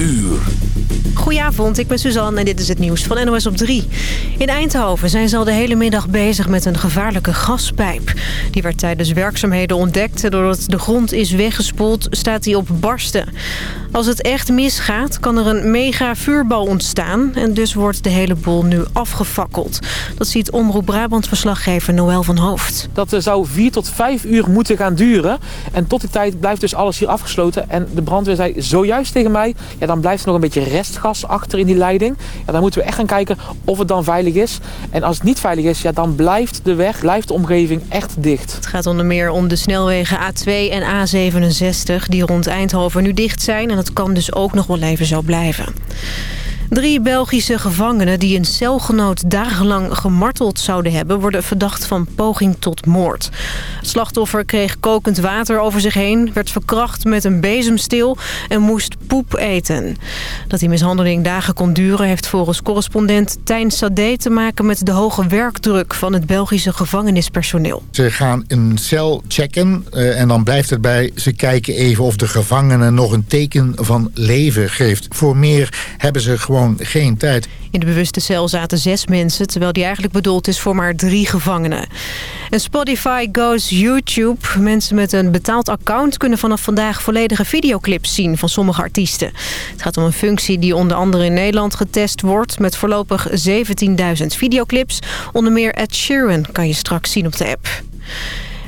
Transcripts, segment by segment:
uur. Goedenavond, ik ben Suzanne en dit is het nieuws van NOS op 3. In Eindhoven zijn ze al de hele middag bezig met een gevaarlijke gaspijp. Die werd tijdens werkzaamheden ontdekt doordat de grond is weggespoeld staat die op barsten. Als het echt misgaat kan er een mega vuurbal ontstaan en dus wordt de hele boel nu afgefakkeld. Dat ziet Omroep Brabant verslaggever Noël van Hoofd. Dat zou vier tot vijf uur moeten gaan duren en tot die tijd blijft dus alles hier afgesloten. En de brandweer zei zojuist tegen mij, ja, dan blijft er nog een beetje restgas achter in die leiding. Ja, dan moeten we echt gaan kijken of het dan veilig is. En als het niet veilig is, ja, dan blijft de weg, blijft de omgeving echt dicht. Het gaat onder meer om de snelwegen A2 en A67 die rond Eindhoven nu dicht zijn. En dat kan dus ook nog wel even zo blijven. Drie Belgische gevangenen die een celgenoot dagenlang gemarteld zouden hebben... worden verdacht van poging tot moord. Het slachtoffer kreeg kokend water over zich heen... werd verkracht met een bezemsteel en moest poep eten. Dat die mishandeling dagen kon duren... heeft volgens correspondent Tijn Sade te maken met de hoge werkdruk... van het Belgische gevangenispersoneel. Ze gaan een cel checken uh, en dan blijft het bij... ze kijken even of de gevangene nog een teken van leven geeft. Voor meer hebben ze gewoon geen tijd. In de bewuste cel zaten zes mensen... terwijl die eigenlijk bedoeld is voor maar drie gevangenen. En Spotify goes YouTube. Mensen met een betaald account kunnen vanaf vandaag volledige videoclips zien van sommige artiesten. Het gaat om een functie die onder andere in Nederland getest wordt... met voorlopig 17.000 videoclips. Onder meer Ed Sheeran kan je straks zien op de app.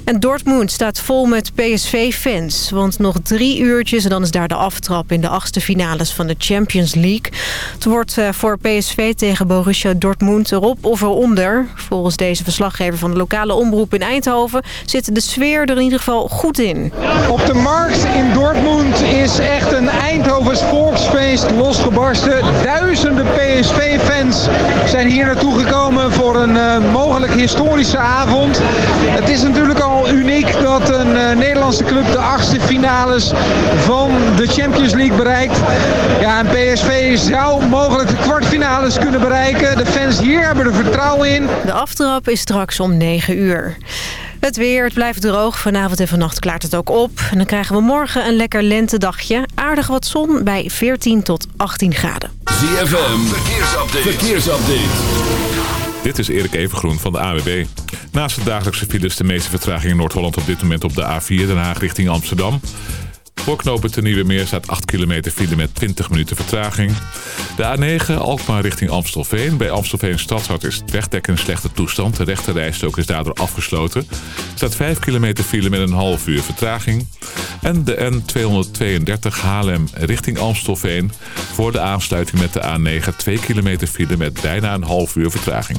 En Dortmund staat vol met PSV-fans. Want nog drie uurtjes en dan is daar de aftrap in de achtste finales van de Champions League. Het wordt eh, voor PSV tegen Borussia Dortmund erop of eronder. Volgens deze verslaggever van de lokale omroep in Eindhoven... zit de sfeer er in ieder geval goed in. Op de markt in Dortmund is echt een Eindhovens volksfeest losgebarsten. Duizenden PSV-fans zijn hier naartoe gekomen voor een uh, mogelijk historische avond. Het is natuurlijk al uniek dat een uh, Nederlandse club de achtste finales van de Champions League bereikt. Ja, en PSV zou mogelijk de kwartfinales kunnen bereiken. De fans hier hebben er vertrouwen in. De aftrap is straks om 9 uur. Het weer, het blijft droog. Vanavond en vannacht klaart het ook op. En dan krijgen we morgen een lekker lentedagje. Aardig wat zon bij 14 tot 18 graden. ZFM, verkeersupdate. verkeersupdate. Dit is Erik Evengroen van de AWB. Naast de dagelijkse files de meeste vertraging in Noord-Holland op dit moment op de A4 Den Haag richting Amsterdam. Voor knopen ten Nieuwe Meer staat 8 kilometer file met 20 minuten vertraging. De A9 Alkmaar richting Amstelveen. Bij Amstelveen Stadshart is het wegdek in slechte toestand. De rechte rijstok is daardoor afgesloten. Staat 5 kilometer file met een half uur vertraging. En de N232 Haarlem richting Amstelveen. Voor de aansluiting met de A9 2 kilometer file met bijna een half uur vertraging.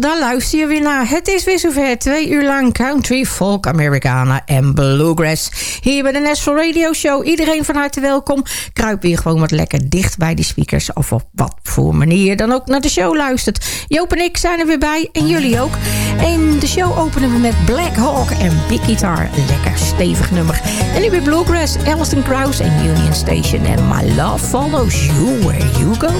dan luister je weer naar Het is weer zover. Twee uur lang country, folk, Americana en bluegrass. Hier bij de National Radio Show. Iedereen van harte welkom. Kruip weer gewoon wat lekker dicht bij die speakers. Of op wat voor manier dan ook naar de show luistert. Joop en ik zijn er weer bij. En jullie ook. En de show openen we met Black Hawk en Big Guitar. Lekker stevig nummer. En nu weer bluegrass, Elston Krause en Union Station. En My Love Follows You Where You Go.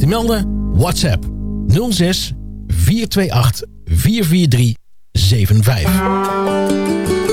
te melden? WhatsApp 06 428 443 75.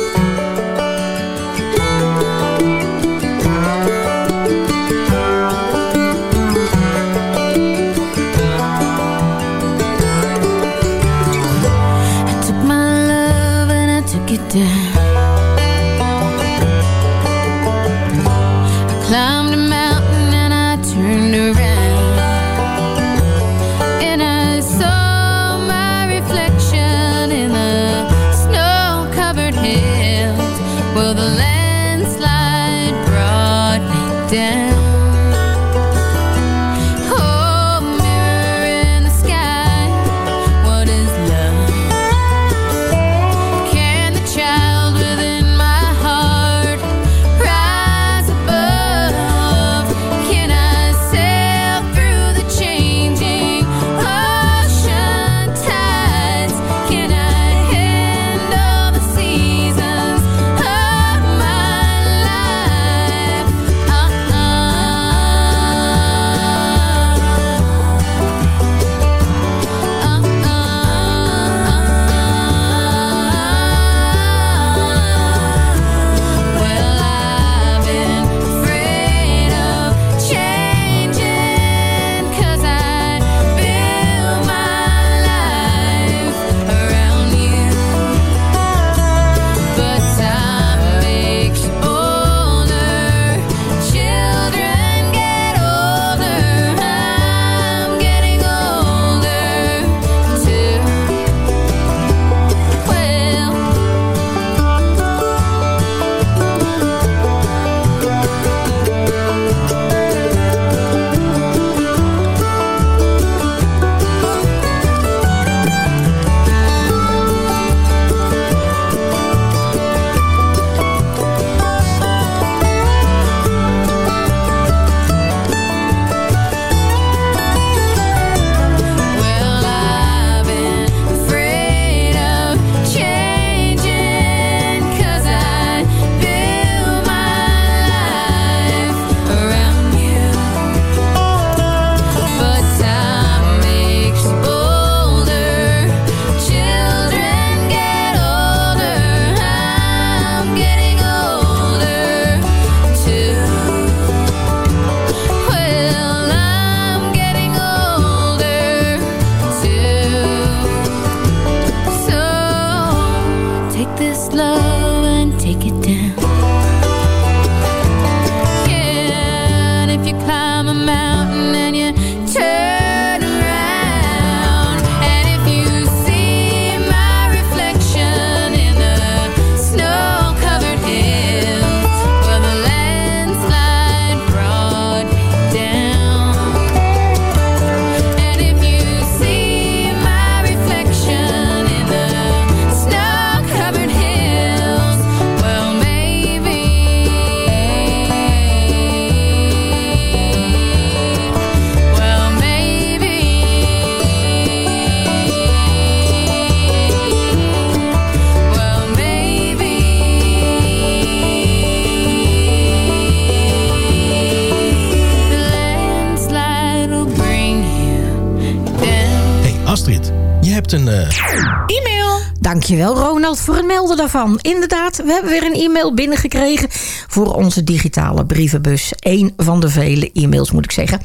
Dankjewel Ronald voor het melden daarvan. Inderdaad, we hebben weer een e-mail binnengekregen... voor onze digitale brievenbus. Eén van de vele e-mails moet ik zeggen.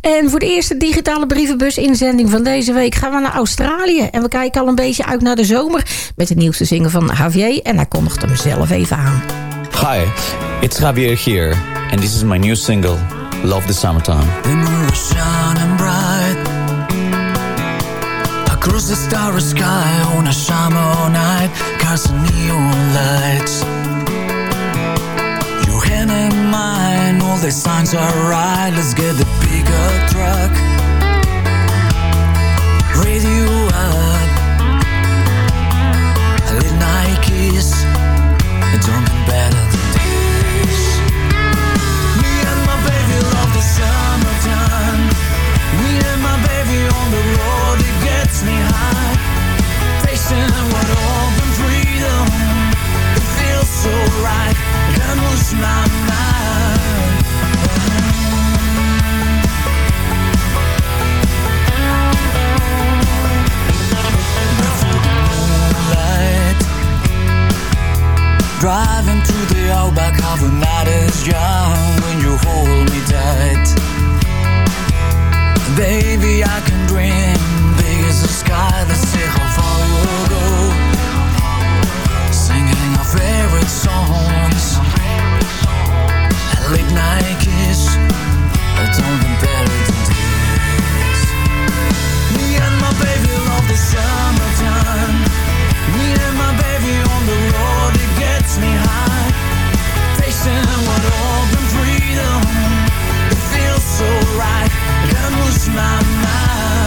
En voor de eerste digitale brievenbus inzending van deze week... gaan we naar Australië. En we kijken al een beetje uit naar de zomer... met de nieuwste zingen van Javier. En hij kondigt hem zelf even aan. Hi, it's Javier here, and this is my new single, Love the Summertime. Across the starry sky on a summer night. Cars and neon lights. Your hand in mine, all the signs are right. Let's get the bigger truck. Radio up, a late night kiss. It don't get better than this. Me and my baby love the summertime. Me and my baby on the road, Driving to the night is young when you hold me tight. Baby, I can dream freedom. It feels so right. Gonna lose my mind.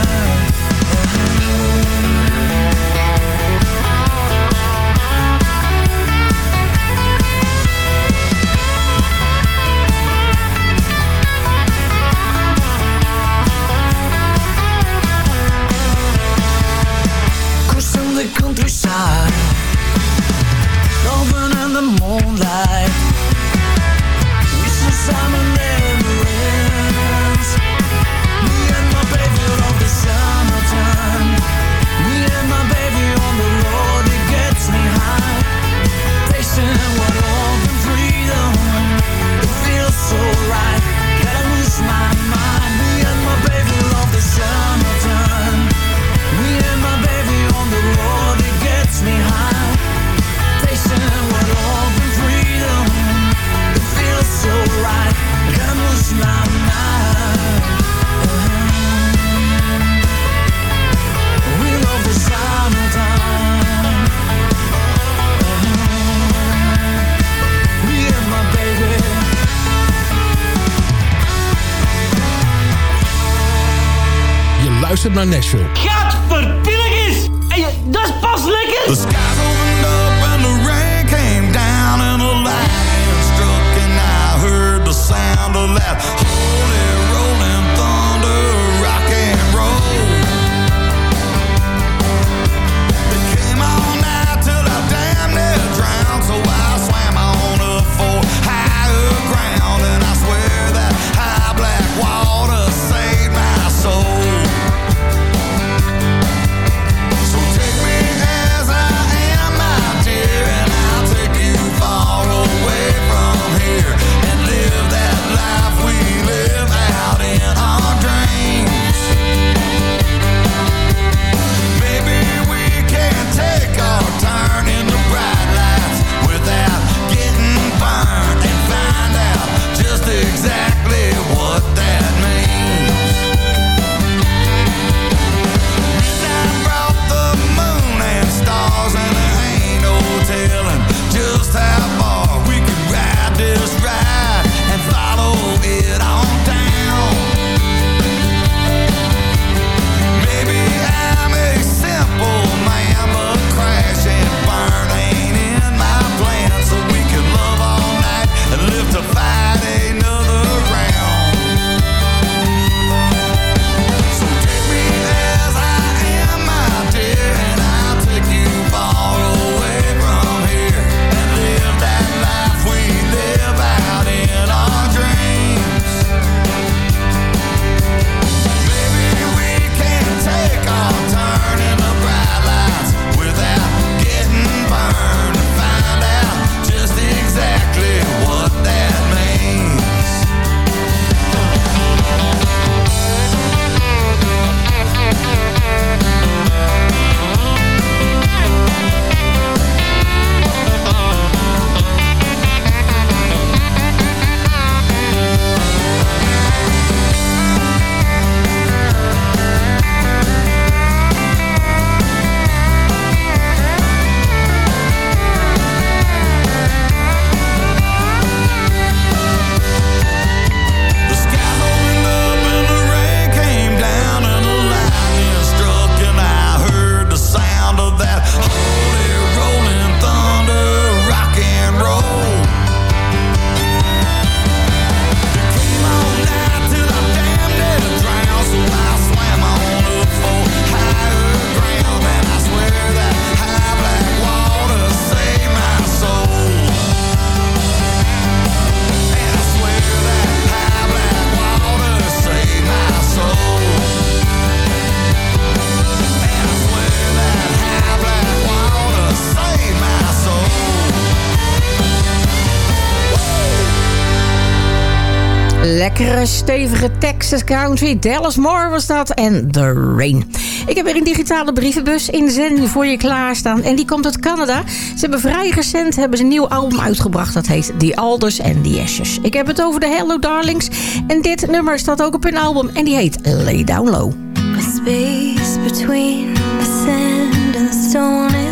Lekkere, stevige Texas country. Dallas Moore was dat en The Rain. Ik heb weer een digitale brievenbus in zending voor je klaarstaan. En die komt uit Canada. Ze hebben vrij recent hebben ze een nieuw album uitgebracht. Dat heet The Alders and the Ashes. Ik heb het over de Hello Darlings. En dit nummer staat ook op hun album. En die heet Lay Down Low. A space between the sand and the stone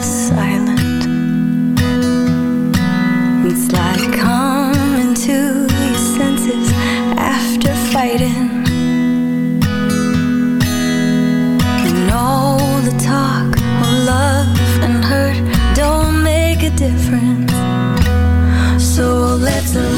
So.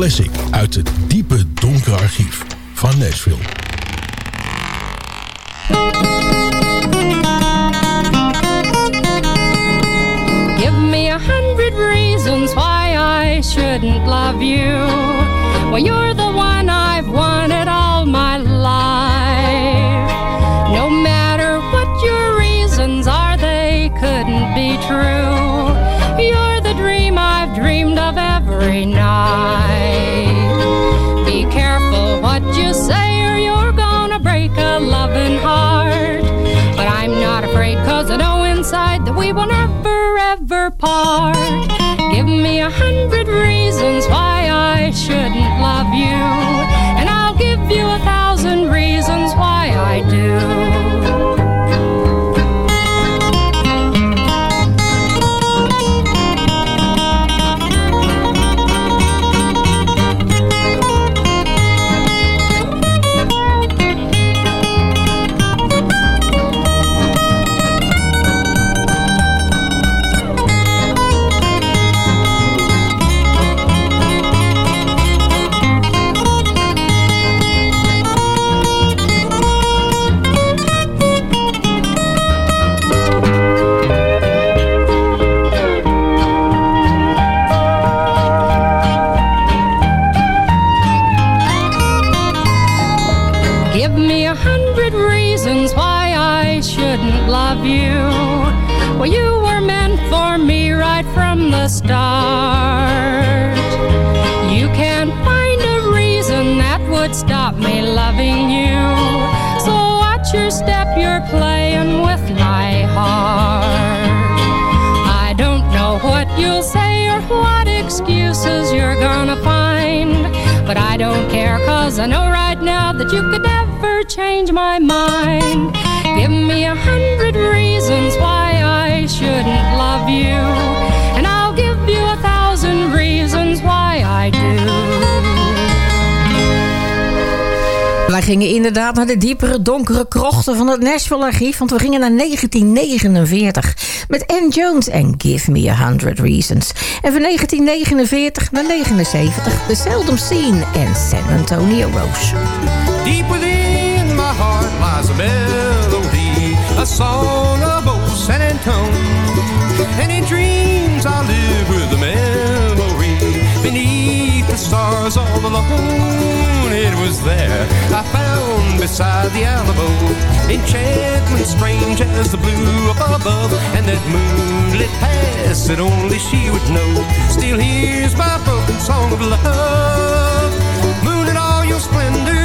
Classic uit het diepe donkere archief van Nashville. Give me a hundred reasons why I shouldn't love you. Well, you're hundred reasons why excuses you're gonna find. But I don't care, cause I know right now that you could never change my mind. Give me a hundred reasons why I shouldn't love you. And I'll give you a thousand reasons why I do. Wij gingen inderdaad naar de diepere, donkere krochten van het Nashville archief. Want we gingen naar 1949 met Ann Jones en Give Me a Hundred Reasons. En van 1949 naar 79 The Seldom Scene en San Antonio Rose. Deep within my heart lies a melody, a song of old San Antone. And in dreams I live with the memory beneath the stars all alone. It was there I found beside the Alamo enchantment strange as the blue above, and that moonlit past that only she would know. Still here's my broken song of love. Moon in all your splendor,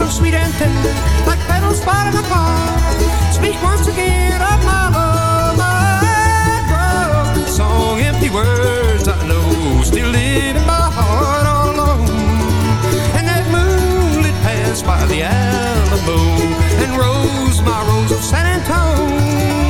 so sweet and tender, like petals falling apart. Speak once again by the Alamo and rose my rose of San Antone.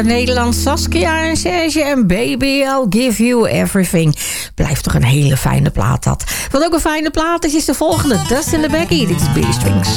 uit Nederland. Saskia en Serge en Baby, I'll Give You Everything. Blijft toch een hele fijne plaat dat. Wat ook een fijne plaat is, is de volgende. Dust in the Becky, dit is B-Strings.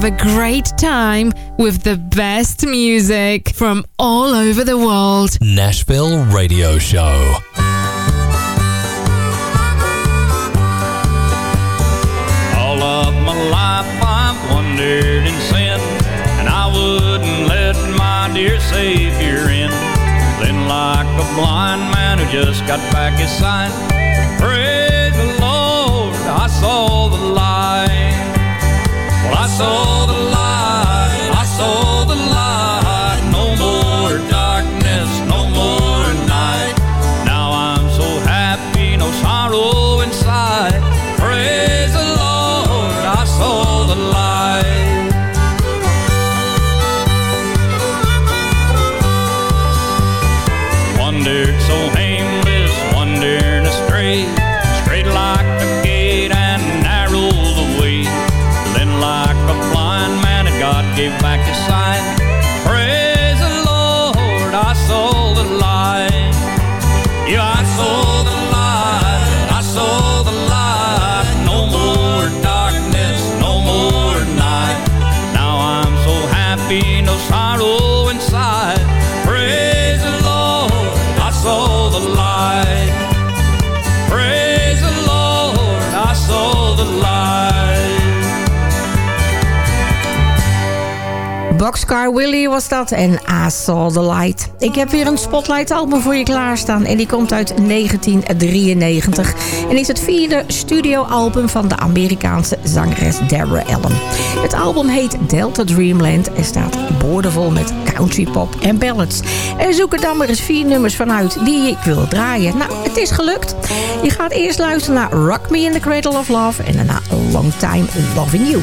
have a great time with the best music from all over the world. Nashville Radio Show. All of my life I've wondered and sin, and I wouldn't let my dear Savior in. Then, like a blind man who just got back his sight, pray todo Boxcar Willie was dat en I Saw The Light. Ik heb weer een Spotlight album voor je klaarstaan en die komt uit 1993. En is het vierde studioalbum van de Amerikaanse zangeres Deborah Allen. Het album heet Delta Dreamland en staat boordevol met country pop en ballads. En zoek er dan maar eens vier nummers vanuit die ik wil draaien. Nou, het is gelukt. Je gaat eerst luisteren naar Rock Me in the Cradle of Love en daarna Long Time Loving You.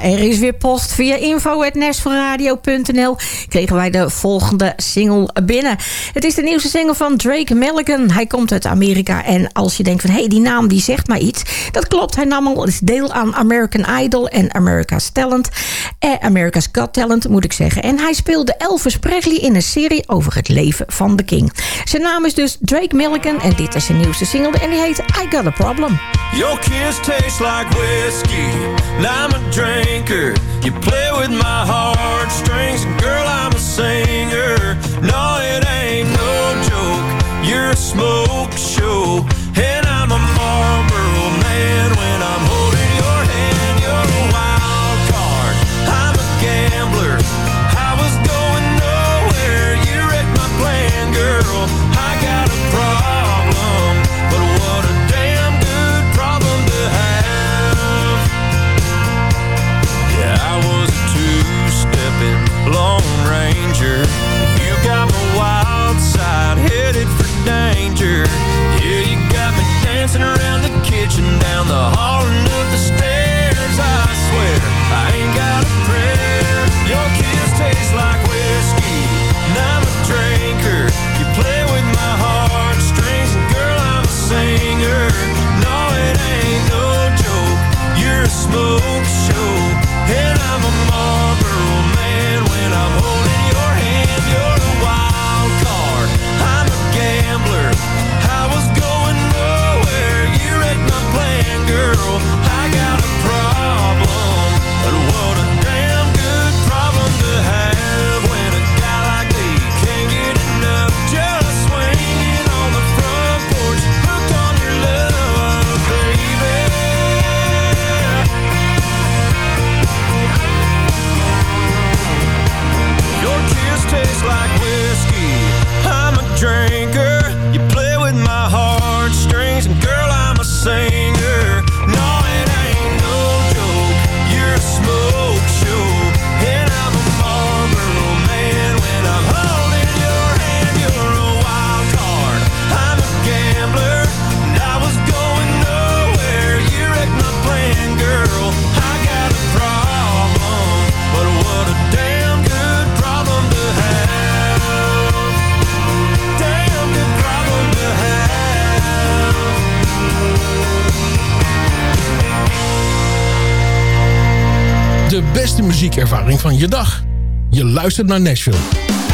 Er is weer post via info.nesverradio.nl kregen wij de volgende single binnen. Het is de nieuwste single van Drake Milligan. Hij komt uit Amerika en als je denkt van... hé, hey, die naam die zegt maar iets. Dat klopt, hij nam al eens deel aan American Idol en America's Talent. Eh, America's Got Talent, moet ik zeggen. En hij speelde Elvis Presley in een serie over het leven van de king. Zijn naam is dus Drake Milligan en dit is zijn nieuwste single. En die heet I Got A Problem. Your kiss tastes like whiskey, I'm a drinker. You play with my heartstrings, girl, singer. No, it ain't no joke. You're a smoke show muziekervaring van je dag. Je luistert naar Nashville.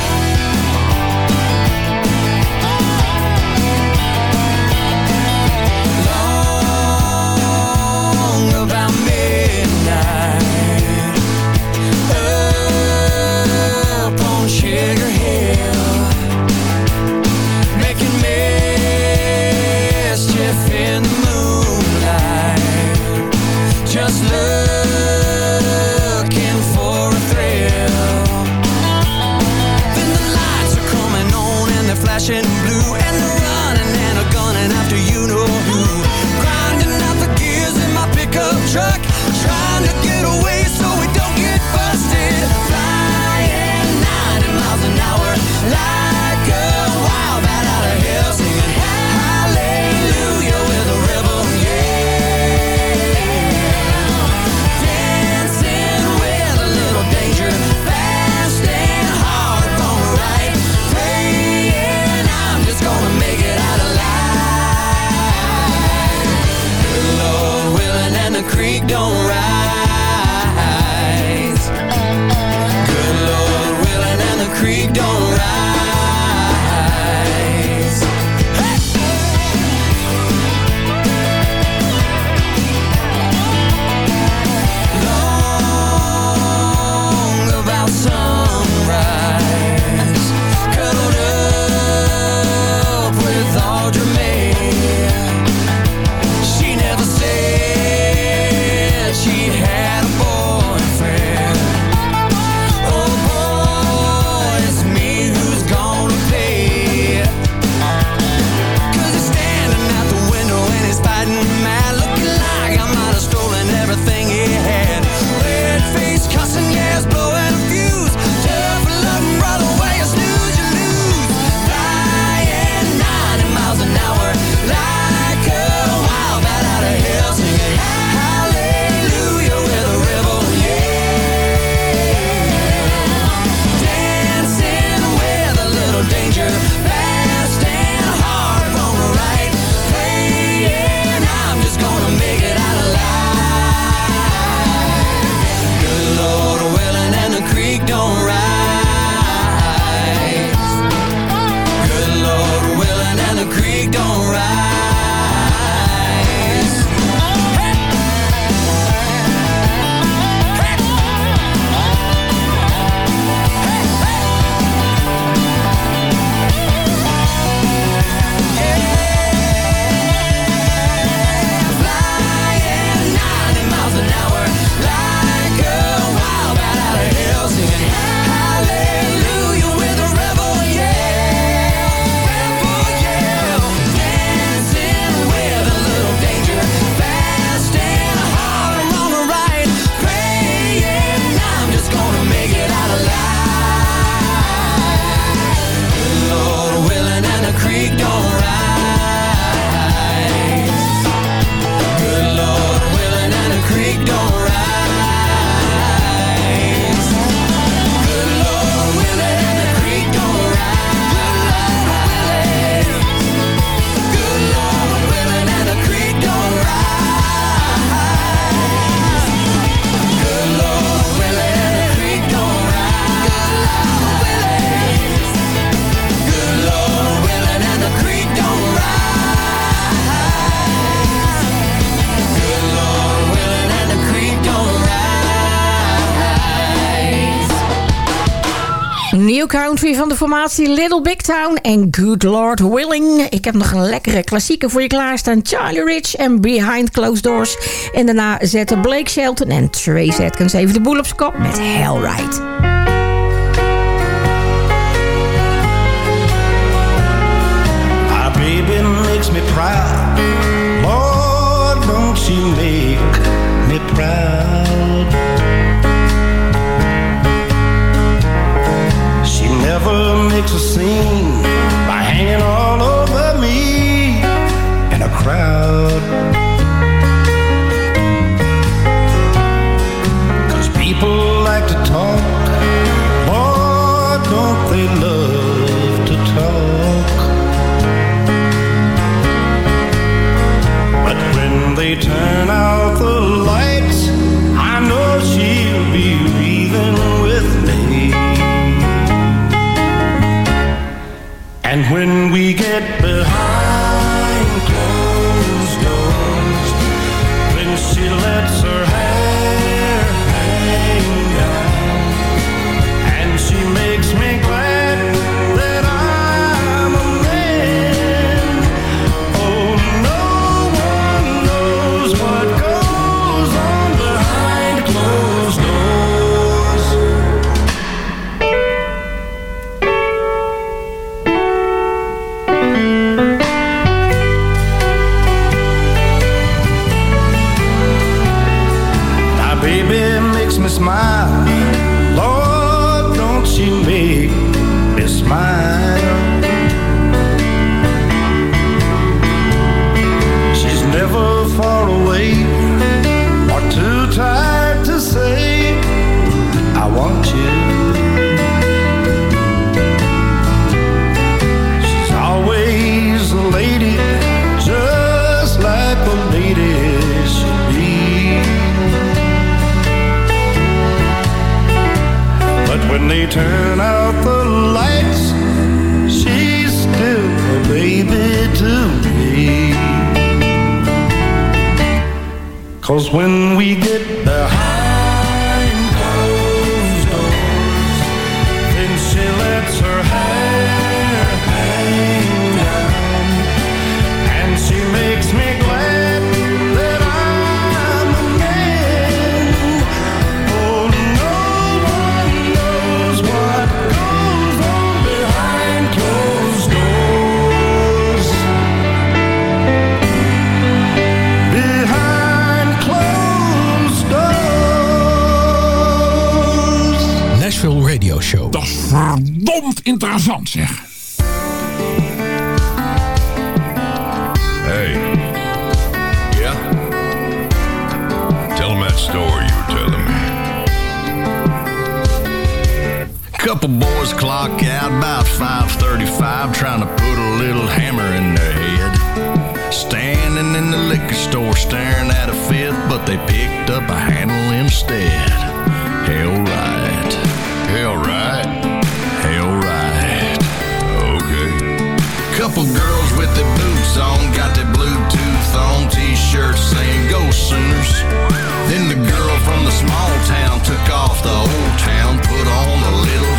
Country van de formatie Little Big Town en Good Lord Willing. Ik heb nog een lekkere klassieker voor je klaarstaan. Charlie Rich en Behind Closed Doors. En daarna zetten Blake Shelton en Trace Atkins even de boel op kop met Hellride. to sing. And when we get behind broke out about 5.35 trying to put a little hammer in their head. Standing in the liquor store staring at a fifth, but they picked up a handle instead. Hell right. Hell right. Hell right. Okay. Couple girls with their boots on got their Bluetooth on t-shirts saying go Sooners. Then the girl from the small town took off the old town, put on a little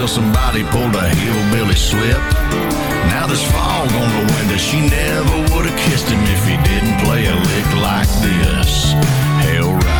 till somebody pulled a hillbilly slip. Now there's fog on the window. She never would have kissed him if he didn't play a lick like this. Hell right.